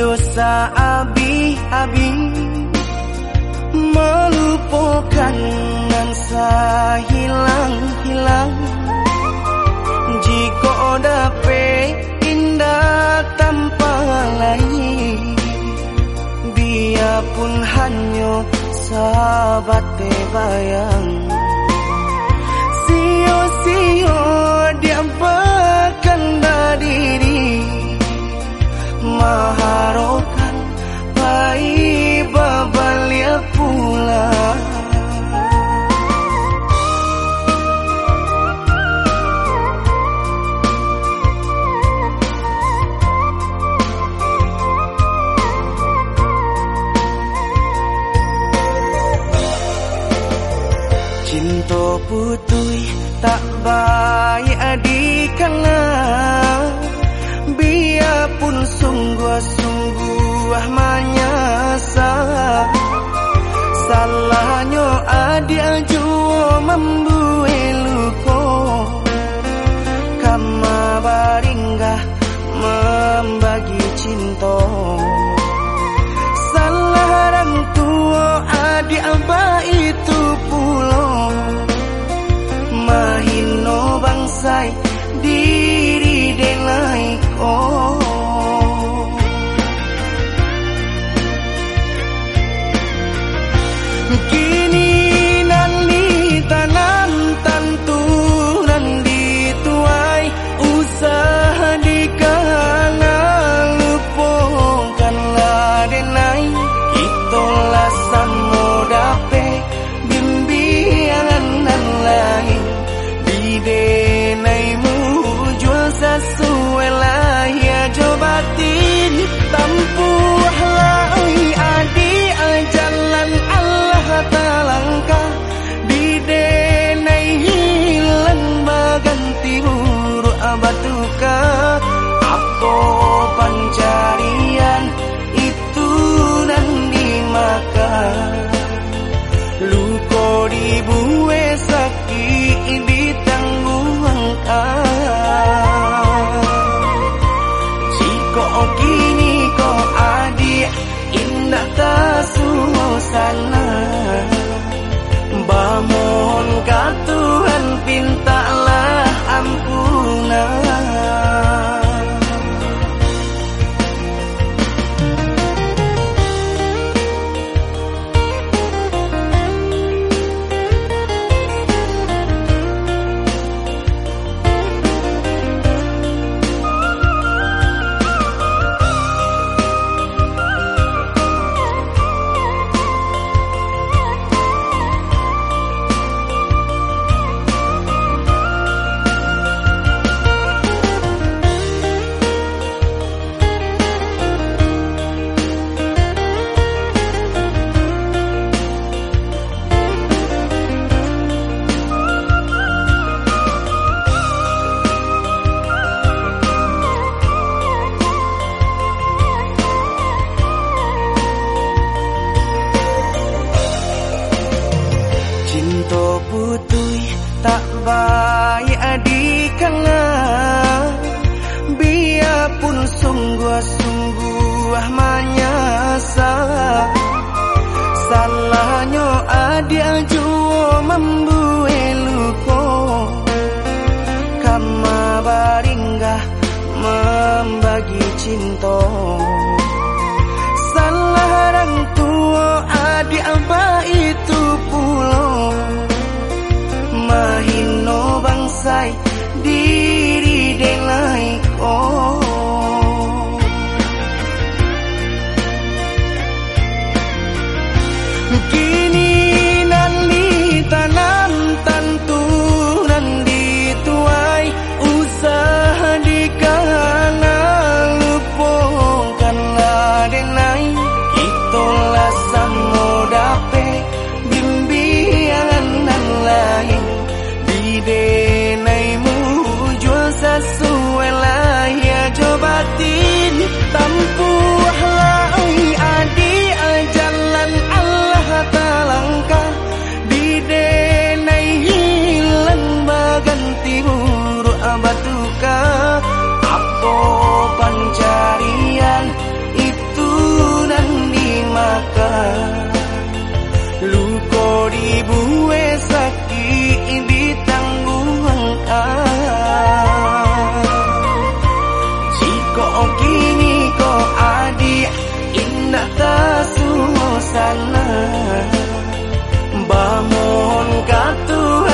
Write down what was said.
dosa abi-abi Melupakan nansa hilang-hilang. Jika dapat indah tanpa lain Biarpun hanya sahabat bayang Di dikala Biarpun sungguh-sungguh menyasa Salahnya ada atas susana Bamon katuhan pintar. tak baik adik biarpun sungguh sungguh menyesal salahnya adik Give ko kini ko adi inna tasu salah. Bamohon katuhan